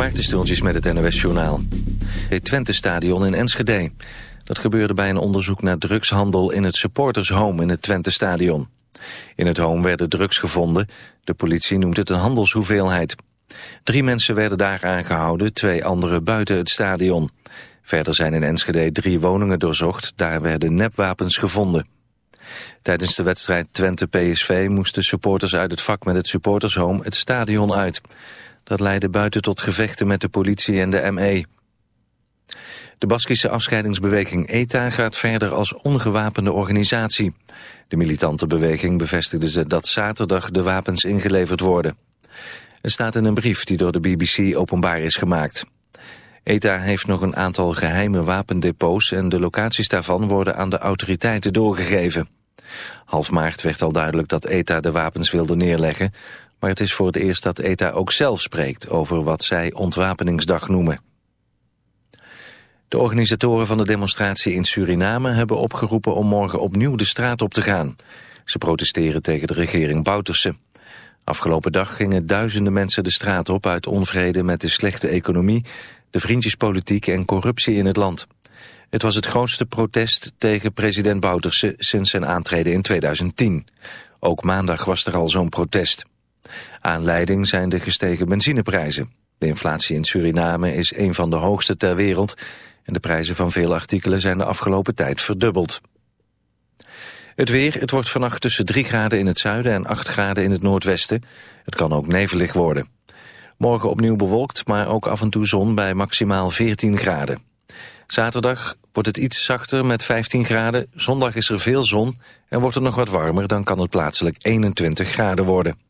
Maarten met het NOS-journaal. Het Twente-stadion in Enschede. Dat gebeurde bij een onderzoek naar drugshandel in het supportershome in het Twente-stadion. In het home werden drugs gevonden. De politie noemt het een handelshoeveelheid. Drie mensen werden daar aangehouden, twee anderen buiten het stadion. Verder zijn in Enschede drie woningen doorzocht. Daar werden nepwapens gevonden. Tijdens de wedstrijd Twente-PSV moesten supporters uit het vak met het supportershome het stadion uit. Dat leidde buiten tot gevechten met de politie en de ME. De Baskische afscheidingsbeweging ETA gaat verder als ongewapende organisatie. De militante beweging bevestigde dat zaterdag de wapens ingeleverd worden. Er staat in een brief die door de BBC openbaar is gemaakt. ETA heeft nog een aantal geheime wapendepots en de locaties daarvan worden aan de autoriteiten doorgegeven. Half maart werd al duidelijk dat ETA de wapens wilde neerleggen, maar het is voor het eerst dat ETA ook zelf spreekt over wat zij ontwapeningsdag noemen. De organisatoren van de demonstratie in Suriname hebben opgeroepen om morgen opnieuw de straat op te gaan. Ze protesteren tegen de regering Bouterse. Afgelopen dag gingen duizenden mensen de straat op uit onvrede met de slechte economie, de vriendjespolitiek en corruptie in het land. Het was het grootste protest tegen president Bouterse sinds zijn aantreden in 2010. Ook maandag was er al zo'n protest. Aanleiding zijn de gestegen benzineprijzen. De inflatie in Suriname is een van de hoogste ter wereld... en de prijzen van veel artikelen zijn de afgelopen tijd verdubbeld. Het weer, het wordt vannacht tussen 3 graden in het zuiden en 8 graden in het noordwesten. Het kan ook nevelig worden. Morgen opnieuw bewolkt, maar ook af en toe zon bij maximaal 14 graden. Zaterdag wordt het iets zachter met 15 graden. Zondag is er veel zon en wordt het nog wat warmer. Dan kan het plaatselijk 21 graden worden.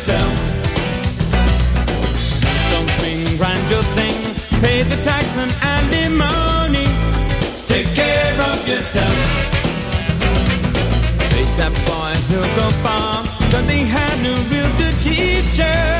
Yourself. Don't swing, grind your thing, pay the tax and alimony. Take care of yourself. Face that boy, he'll go far, cause he had no real good teacher.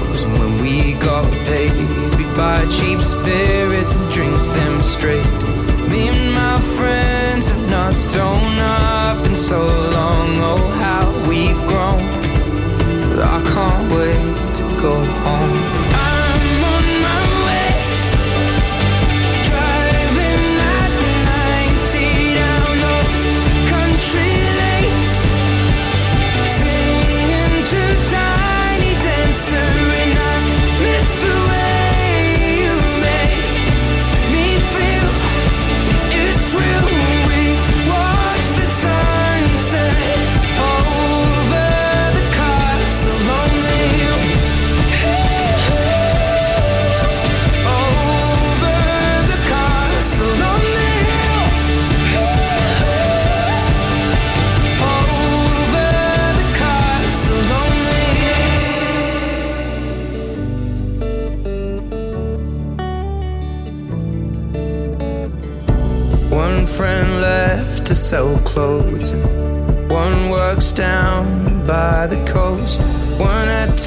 buy cheap spirits and drink them straight.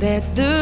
That the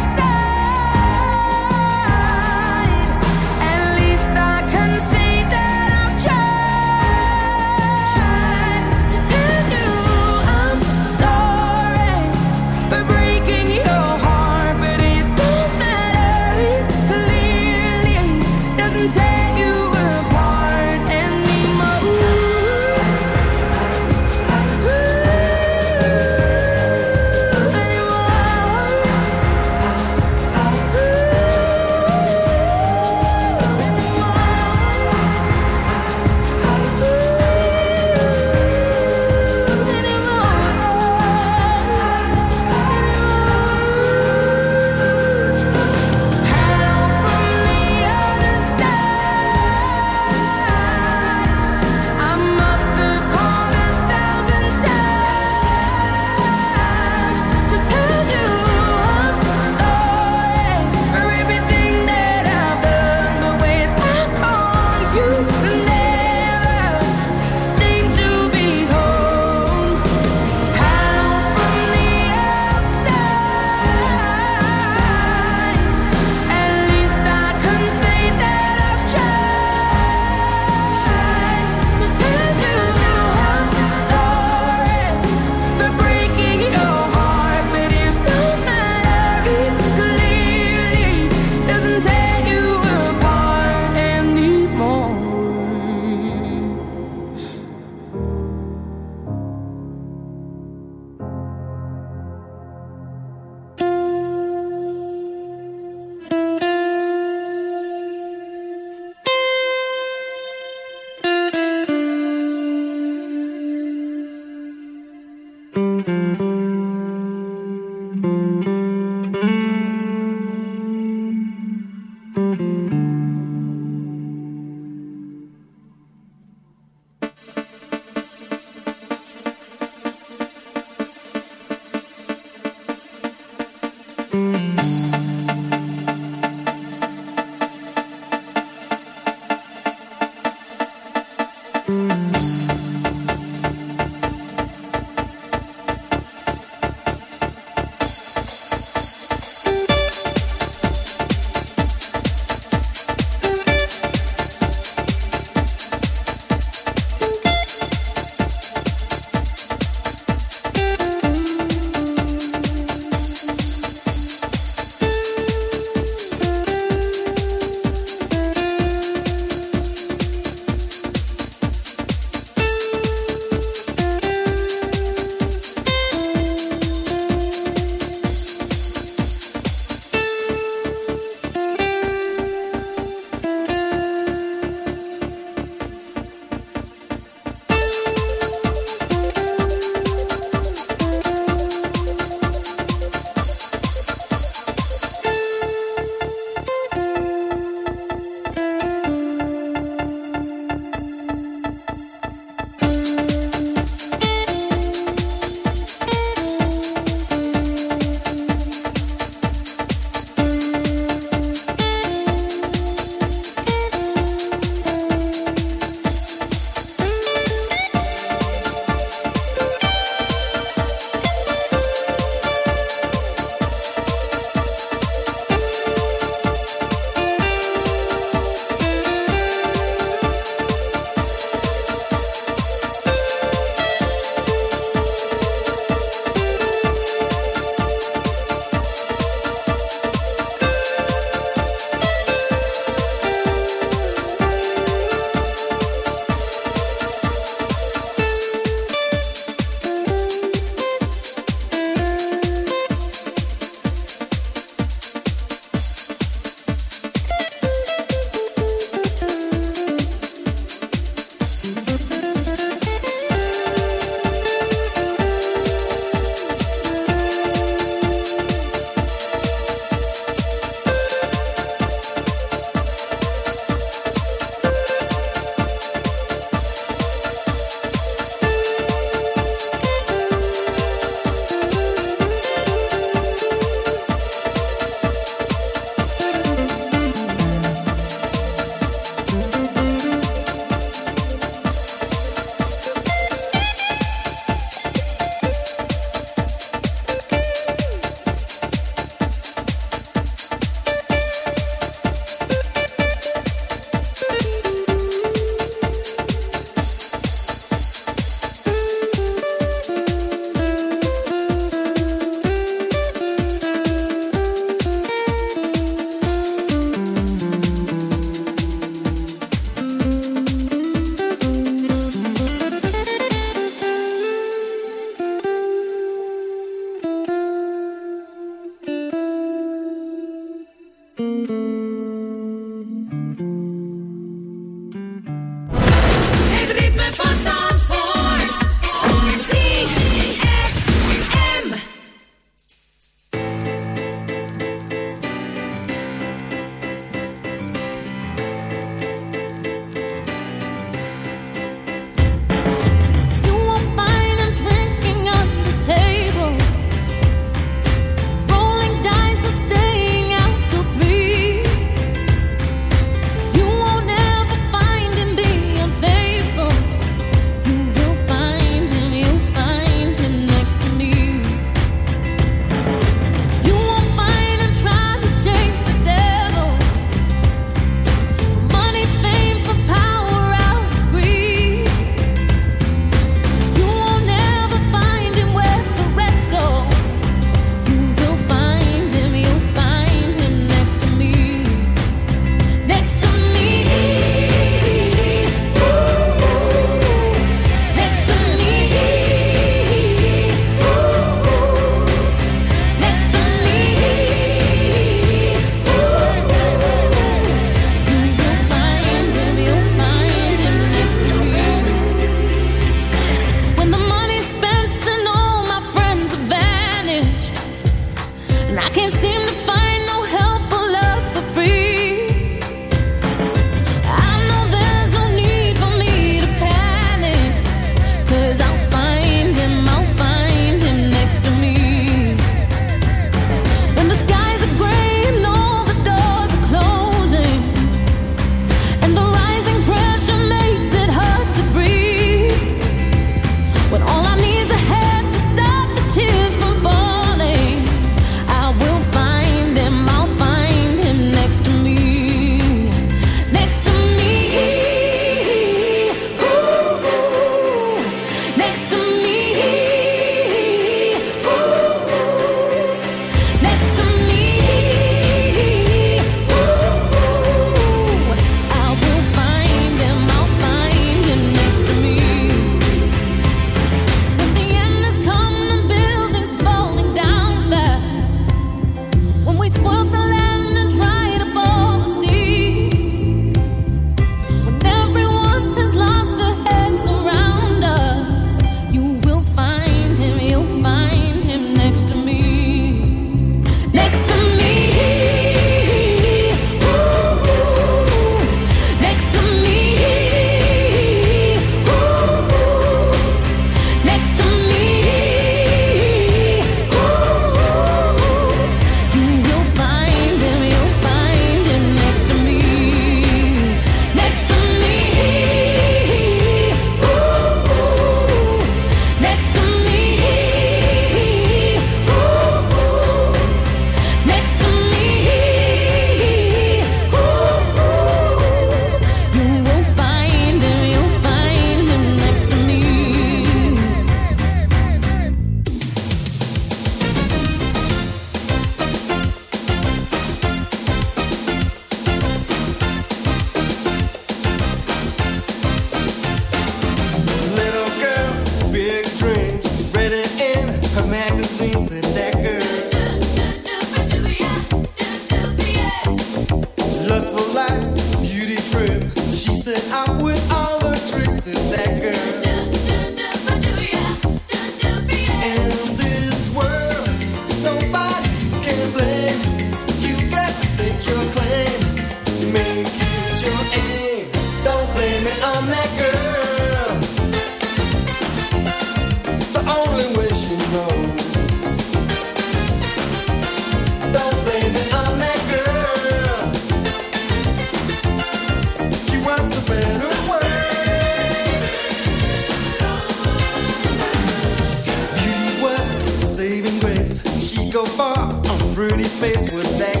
face with that